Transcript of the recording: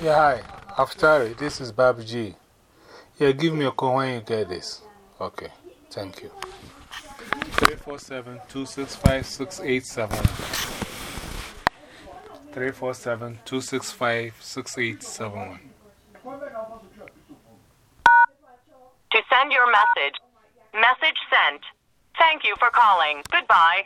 Yeah, hi. After this is Bab G. Yeah, give me a call when you get this. Okay, thank you. 347 265 6871. 347 To send your message. Message sent. Thank you for calling. Goodbye.